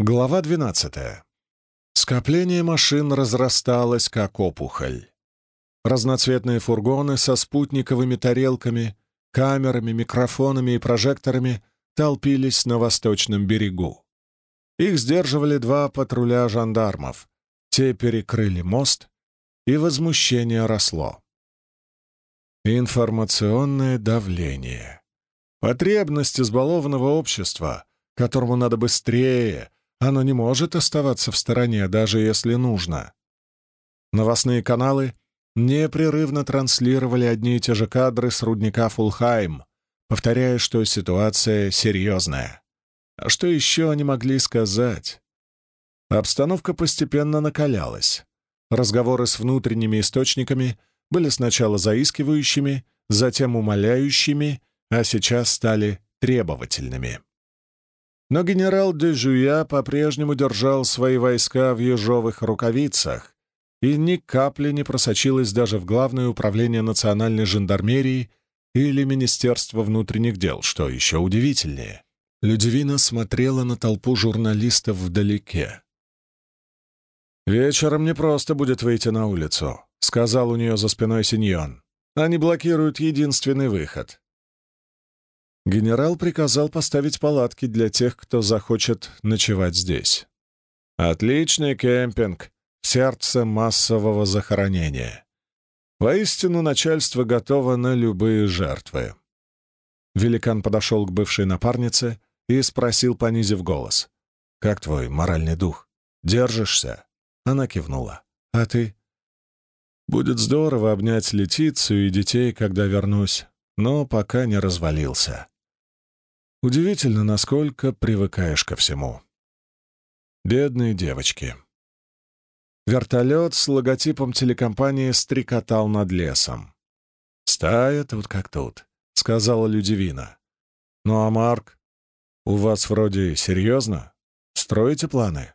Глава 12. Скопление машин разрасталось, как опухоль. Разноцветные фургоны со спутниковыми тарелками, камерами, микрофонами и прожекторами толпились на восточном берегу. Их сдерживали два патруля жандармов. Те перекрыли мост, и возмущение росло. Информационное давление. Потребность избалованного общества, которому надо быстрее, оно не может оставаться в стороне, даже если нужно. Новостные каналы непрерывно транслировали одни и те же кадры с рудника Фулхайм, повторяя, что ситуация серьезная. А что еще они могли сказать? Обстановка постепенно накалялась. Разговоры с внутренними источниками были сначала заискивающими, затем умоляющими, а сейчас стали требовательными. Но генерал де Жуя по-прежнему держал свои войска в ежовых рукавицах, и ни капли не просочилось даже в Главное управление национальной жандармерии или Министерство внутренних дел, что еще удивительнее. Людивина смотрела на толпу журналистов вдалеке. «Вечером не просто будет выйти на улицу», — сказал у нее за спиной Синьон. «Они блокируют единственный выход. Генерал приказал поставить палатки для тех, кто захочет ночевать здесь. Отличный кемпинг в сердце массового захоронения. Воистину, начальство готово на любые жертвы. Великан подошел к бывшей напарнице и спросил, понизив голос. «Как твой моральный дух? Держишься?» Она кивнула. «А ты?» «Будет здорово обнять Летицию и детей, когда вернусь, но пока не развалился. Удивительно, насколько привыкаешь ко всему. Бедные девочки. Вертолет с логотипом телекомпании стрекотал над лесом. «Стая тут как тут», — сказала Людивина. «Ну а Марк, у вас вроде серьезно? Строите планы?»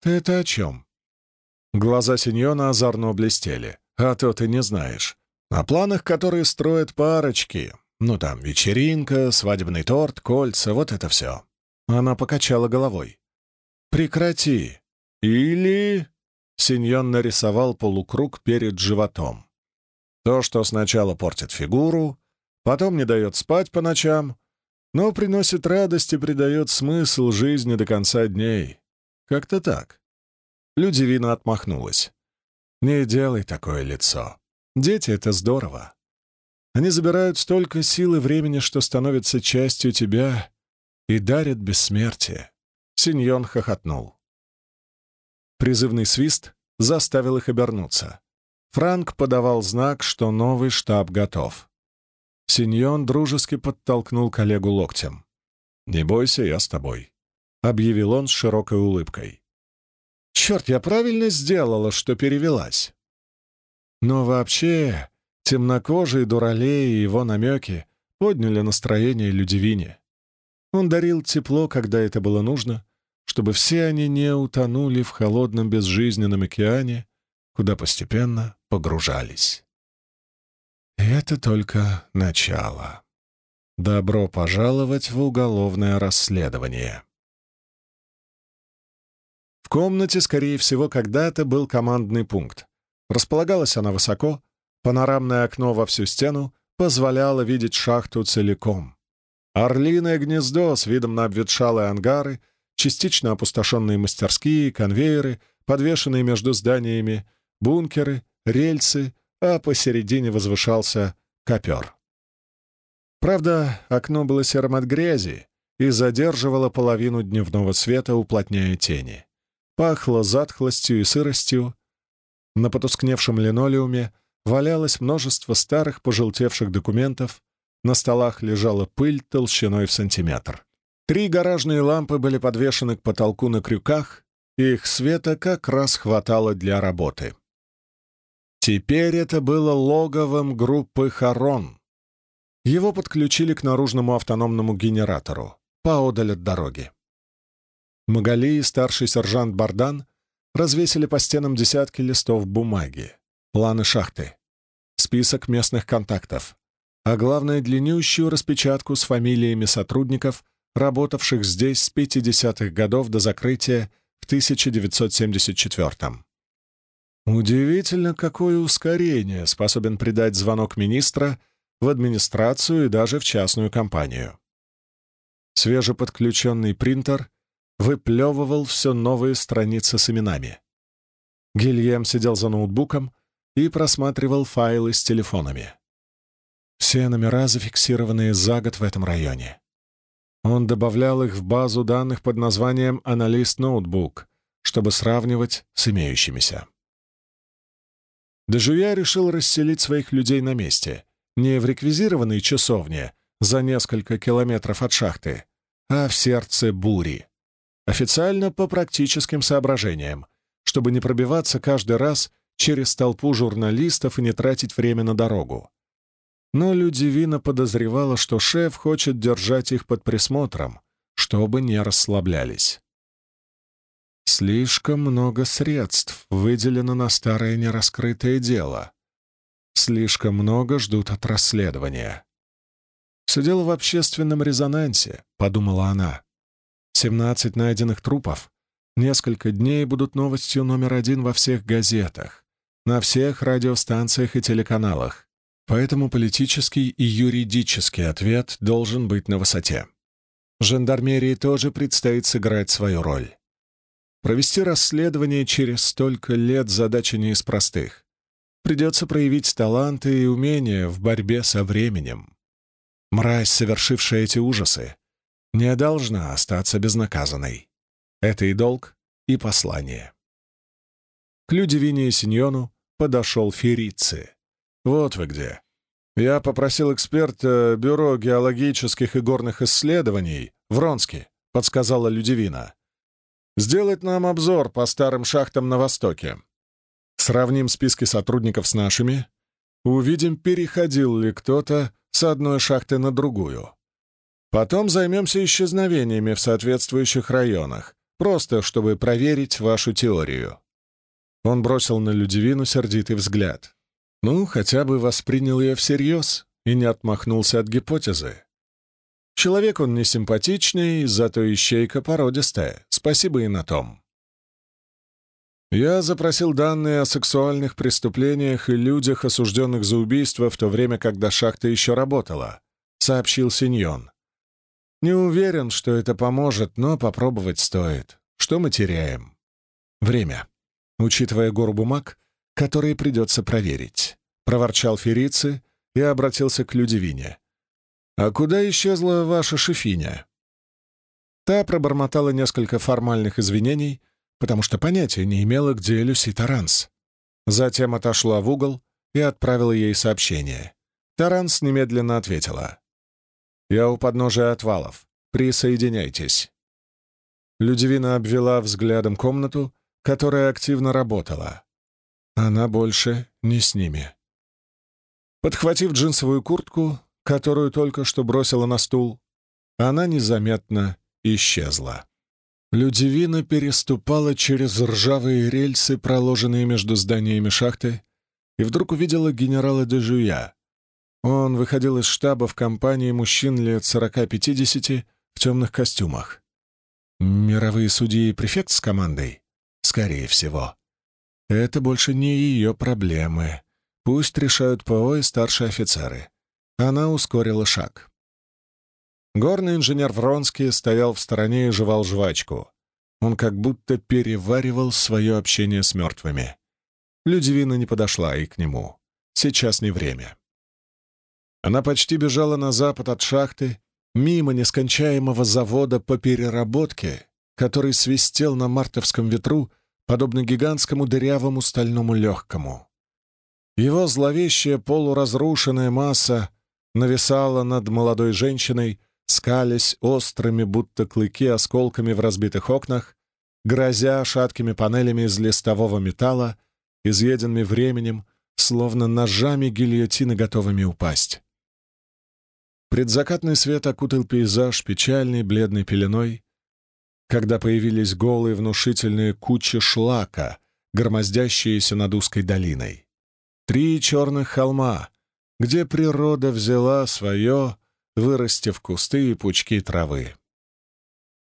«Ты это о чем?» Глаза Синьона озорно блестели. «А то ты не знаешь. О планах, которые строят парочки, ну там вечеринка, свадебный торт, кольца, вот это все. Она покачала головой. «Прекрати!» «Или...» Синьон нарисовал полукруг перед животом. То, что сначала портит фигуру, потом не дает спать по ночам, но приносит радость и придает смысл жизни до конца дней. Как-то так. Людивина отмахнулась. «Не делай такое лицо. Дети — это здорово. Они забирают столько сил и времени, что становятся частью тебя и дарят бессмертие. Синьон хохотнул. Призывный свист заставил их обернуться. Франк подавал знак, что новый штаб готов. Синьон дружески подтолкнул коллегу локтем. «Не бойся, я с тобой», — объявил он с широкой улыбкой. «Черт, я правильно сделала, что перевелась». «Но вообще, Темнокожий Дуралей и его намеки подняли настроение Людивине. Он дарил тепло, когда это было нужно, чтобы все они не утонули в холодном безжизненном океане, куда постепенно погружались. И это только начало. Добро пожаловать в уголовное расследование. В комнате, скорее всего, когда-то был командный пункт. Располагалась она высоко, Панорамное окно во всю стену позволяло видеть шахту целиком. Орлиное гнездо с видом на обветшалые ангары, частично опустошенные мастерские, конвейеры, подвешенные между зданиями, бункеры, рельсы, а посередине возвышался копер. Правда, окно было серым от грязи и задерживало половину дневного света, уплотняя тени. Пахло затхлостью и сыростью. На потускневшем линолеуме валялось множество старых пожелтевших документов, на столах лежала пыль толщиной в сантиметр. Три гаражные лампы были подвешены к потолку на крюках, и их света как раз хватало для работы. Теперь это было логовом группы «Харон». Его подключили к наружному автономному генератору, поодаль от дороги. Магали и старший сержант Бардан развесили по стенам десятки листов бумаги планы шахты, список местных контактов, а главное — длиннющую распечатку с фамилиями сотрудников, работавших здесь с 50-х годов до закрытия в 1974 -м. Удивительно, какое ускорение способен придать звонок министра в администрацию и даже в частную компанию. Свежеподключенный принтер выплевывал все новые страницы с именами. Гильем сидел за ноутбуком и просматривал файлы с телефонами. Все номера, зафиксированные за год в этом районе. Он добавлял их в базу данных под названием «Аналист ноутбук», чтобы сравнивать с имеющимися. Дежуя решил расселить своих людей на месте, не в реквизированной часовне за несколько километров от шахты, а в сердце бури. Официально по практическим соображениям, чтобы не пробиваться каждый раз через толпу журналистов и не тратить время на дорогу. Но Людивина подозревала, что шеф хочет держать их под присмотром, чтобы не расслаблялись. Слишком много средств выделено на старое нераскрытое дело. Слишком много ждут от расследования. «Все дело в общественном резонансе», — подумала она. «Семнадцать найденных трупов. Несколько дней будут новостью номер один во всех газетах, на всех радиостанциях и телеканалах. Поэтому политический и юридический ответ должен быть на высоте. Жандармерии тоже предстоит сыграть свою роль. Провести расследование через столько лет задача не из простых. Придется проявить таланты и умения в борьбе со временем. Мразь, совершившая эти ужасы, не должна остаться безнаказанной. Это и долг, и послание. К Людивине Синьону подошел Ферици. «Вот вы где. Я попросил эксперта Бюро геологических и горных исследований Вронски», — подсказала Людивина сделать нам обзор по старым шахтам на Востоке. Сравним списки сотрудников с нашими, увидим, переходил ли кто-то с одной шахты на другую. Потом займемся исчезновениями в соответствующих районах, просто чтобы проверить вашу теорию». Он бросил на Людивину сердитый взгляд. Ну, хотя бы воспринял ее всерьез и не отмахнулся от гипотезы. Человек он не симпатичный, зато ищейка породистая. Спасибо и на том. Я запросил данные о сексуальных преступлениях и людях, осужденных за убийство в то время, когда шахта еще работала, сообщил Синьон. Не уверен, что это поможет, но попробовать стоит. Что мы теряем? Время. Учитывая гору бумаг, которые придется проверить. Проворчал Ферицы и обратился к Людивине. «А куда исчезла ваша шефиня?» Та пробормотала несколько формальных извинений, потому что понятия не имела, где Люси Таранс. Затем отошла в угол и отправила ей сообщение. Таранс немедленно ответила. «Я у подножия отвалов. Присоединяйтесь». Людивина обвела взглядом комнату, которая активно работала. Она больше не с ними. Подхватив джинсовую куртку, которую только что бросила на стул, она незаметно исчезла. Людивина переступала через ржавые рельсы, проложенные между зданиями шахты, и вдруг увидела генерала Дежуя. Он выходил из штаба в компании мужчин лет 40-50 в темных костюмах. Мировые судьи и префект с командой? Скорее всего. Это больше не ее проблемы. Пусть решают ПО и старшие офицеры. Она ускорила шаг. Горный инженер Вронский стоял в стороне и жевал жвачку. Он как будто переваривал свое общение с мертвыми. Людивина не подошла и к нему. Сейчас не время. Она почти бежала на запад от шахты, мимо нескончаемого завода по переработке, который свистел на мартовском ветру, подобно гигантскому дырявому стальному легкому. Его зловещая полуразрушенная масса нависала над молодой женщиной, скалясь острыми, будто клыки, осколками в разбитых окнах, грозя шаткими панелями из листового металла, изъеденными временем, словно ножами гильотины, готовыми упасть. Предзакатный свет окутал пейзаж печальной бледной пеленой, когда появились голые внушительные кучи шлака, громоздящиеся над узкой долиной. Три черных холма, где природа взяла свое, вырастив кусты и пучки травы.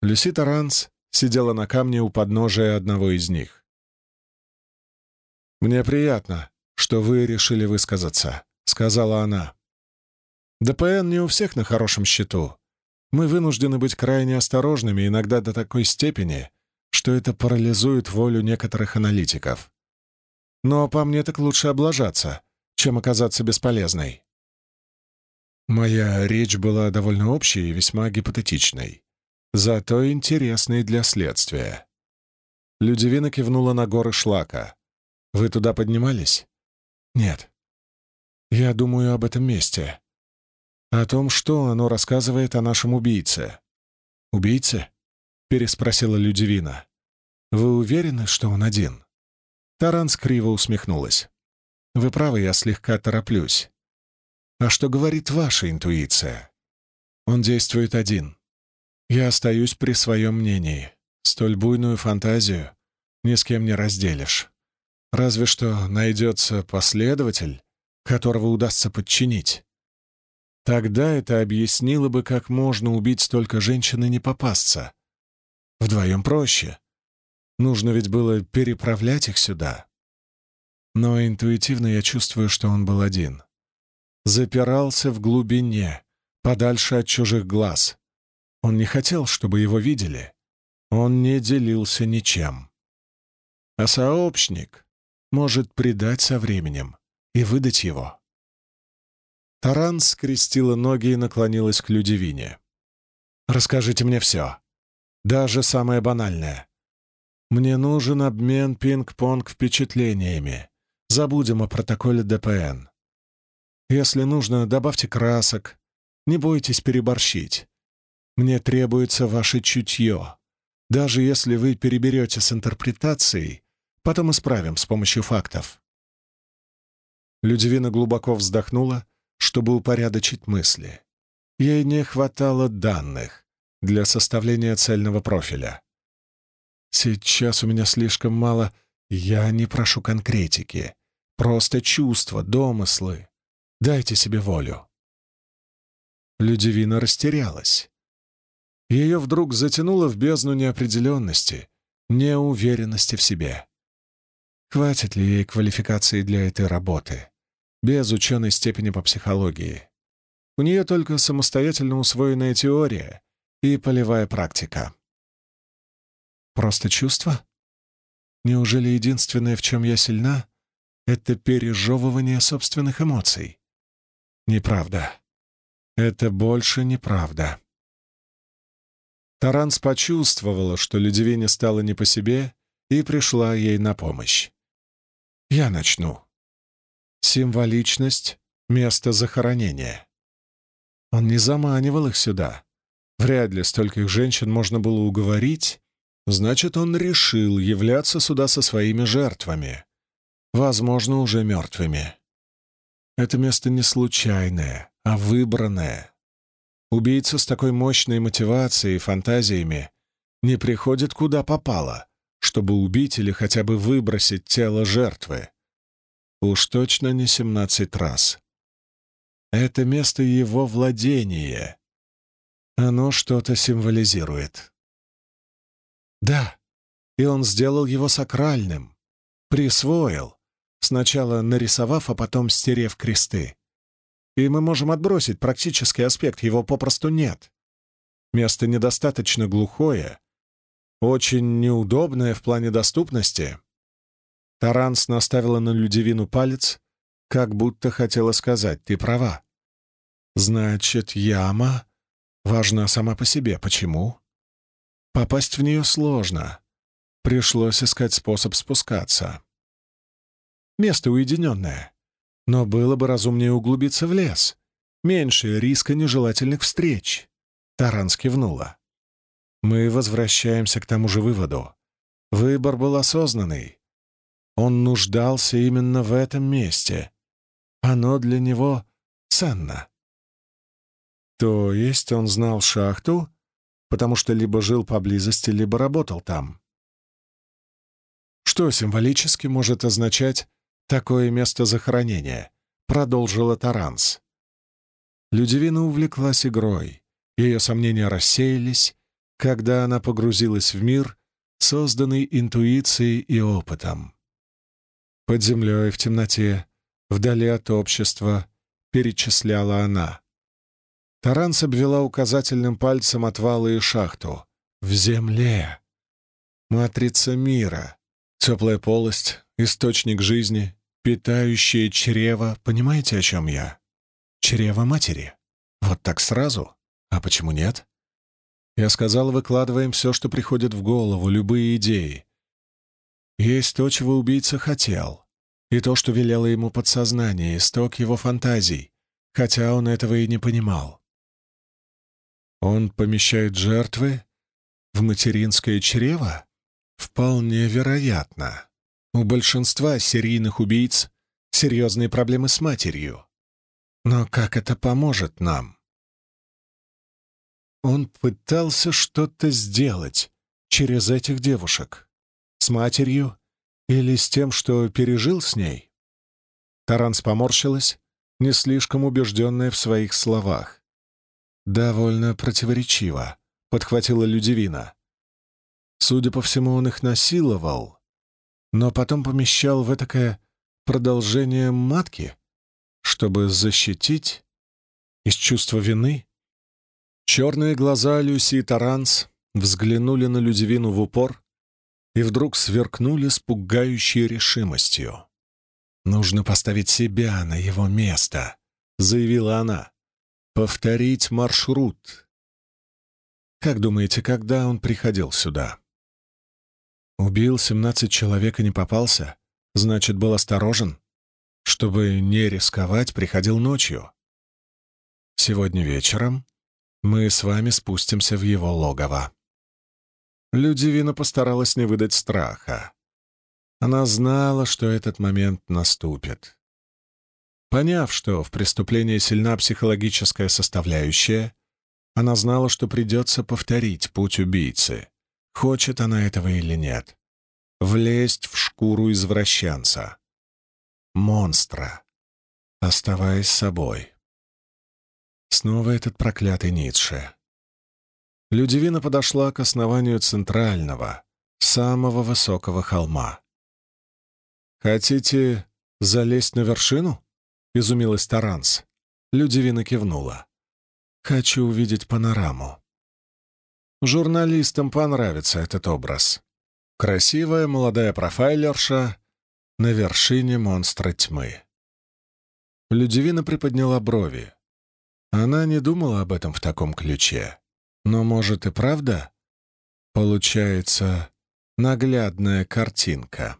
Люси Таранс сидела на камне у подножия одного из них. «Мне приятно, что вы решили высказаться», — сказала она. «ДПН не у всех на хорошем счету. Мы вынуждены быть крайне осторожными, иногда до такой степени, что это парализует волю некоторых аналитиков. Но по мне так лучше облажаться, чем оказаться бесполезной». Моя речь была довольно общей и весьма гипотетичной, зато интересной для следствия. Людивина кивнула на горы шлака. «Вы туда поднимались?» «Нет. Я думаю об этом месте. О том, что оно рассказывает о нашем убийце». «Убийце?» — переспросила Людивина. «Вы уверены, что он один?» Таранс криво усмехнулась. «Вы правы, я слегка тороплюсь. А что говорит ваша интуиция? Он действует один. Я остаюсь при своем мнении. Столь буйную фантазию ни с кем не разделишь. Разве что найдется последователь, которого удастся подчинить. Тогда это объяснило бы, как можно убить столько женщин и не попасться. Вдвоем проще. Нужно ведь было переправлять их сюда. Но интуитивно я чувствую, что он был один запирался в глубине, подальше от чужих глаз. Он не хотел, чтобы его видели. Он не делился ничем. А сообщник может предать со временем и выдать его. Таран скрестила ноги и наклонилась к Людивине. «Расскажите мне все. Даже самое банальное. Мне нужен обмен пинг-понг впечатлениями. Забудем о протоколе ДПН. Если нужно, добавьте красок. Не бойтесь переборщить. Мне требуется ваше чутье. Даже если вы переберете с интерпретацией, потом исправим с помощью фактов. Людивина глубоко вздохнула, чтобы упорядочить мысли. Ей не хватало данных для составления цельного профиля. Сейчас у меня слишком мало... Я не прошу конкретики. Просто чувства, домыслы. Дайте себе волю». Людивина растерялась. Ее вдруг затянуло в бездну неопределенности, неуверенности в себе. Хватит ли ей квалификации для этой работы, без ученой степени по психологии? У нее только самостоятельно усвоенная теория и полевая практика. Просто чувство? Неужели единственное, в чем я сильна, — это пережевывание собственных эмоций? Неправда. Это больше неправда. Таранс почувствовала, что Людивине стало не по себе, и пришла ей на помощь. «Я начну. Символичность — место захоронения. Он не заманивал их сюда. Вряд ли стольких женщин можно было уговорить. Значит, он решил являться сюда со своими жертвами. Возможно, уже мертвыми. Это место не случайное, а выбранное. Убийца с такой мощной мотивацией и фантазиями не приходит куда попало, чтобы убить или хотя бы выбросить тело жертвы. Уж точно не семнадцать раз. Это место его владения. Оно что-то символизирует. Да, и он сделал его сакральным, присвоил, сначала нарисовав, а потом стерев кресты. И мы можем отбросить практический аспект, его попросту нет. Место недостаточно глухое, очень неудобное в плане доступности. Таранс наставила на Людивину палец, как будто хотела сказать «ты права». Значит, яма важна сама по себе. Почему? Попасть в нее сложно. Пришлось искать способ спускаться. Место уединенное. Но было бы разумнее углубиться в лес. Меньше риска нежелательных встреч. Таран скивнула. Мы возвращаемся к тому же выводу. Выбор был осознанный. Он нуждался именно в этом месте. Оно для него ценно. То есть он знал шахту, потому что либо жил поблизости, либо работал там. Что символически может означать такое место захоронения», — продолжила Таранс. Людивина увлеклась игрой. Ее сомнения рассеялись, когда она погрузилась в мир, созданный интуицией и опытом. Под землей, в темноте, вдали от общества, перечисляла она. Таранс обвела указательным пальцем отвалы и шахту. В земле. Матрица мира. Теплая полость, источник жизни, питающее чрево. Понимаете, о чем я? Чрево матери. Вот так сразу? А почему нет? Я сказал, выкладываем все, что приходит в голову, любые идеи. Есть то, чего убийца хотел, и то, что велело ему подсознание, исток его фантазий, хотя он этого и не понимал. Он помещает жертвы в материнское чрево? Вполне вероятно. У большинства серийных убийц серьезные проблемы с матерью. Но как это поможет нам? Он пытался что-то сделать через этих девушек. С матерью или с тем, что пережил с ней? Таранс поморщилась, не слишком убежденная в своих словах. «Довольно противоречиво», — подхватила Людивина. Судя по всему, он их насиловал, но потом помещал в этакое продолжение матки, чтобы защитить из чувства вины. Черные глаза Люси Таранс взглянули на Людивину в упор и вдруг сверкнули с пугающей решимостью. «Нужно поставить себя на его место», — заявила она. «Повторить маршрут». «Как думаете, когда он приходил сюда?» «Убил семнадцать человек и не попался? Значит, был осторожен? Чтобы не рисковать, приходил ночью. Сегодня вечером мы с вами спустимся в его логово». Людивина постаралась не выдать страха. Она знала, что этот момент наступит. Поняв, что в преступлении сильна психологическая составляющая, она знала, что придется повторить путь убийцы, хочет она этого или нет. Влезть в шкуру извращенца. Монстра, оставаясь собой. Снова этот проклятый Ницше. Людивина подошла к основанию центрального, самого высокого холма. «Хотите залезть на вершину?» — изумилась Таранс. Людивина кивнула. «Хочу увидеть панораму». Журналистам понравится этот образ. Красивая молодая профайлерша на вершине монстра тьмы. Людивина приподняла брови. Она не думала об этом в таком ключе. Но, может, и правда? Получается наглядная картинка.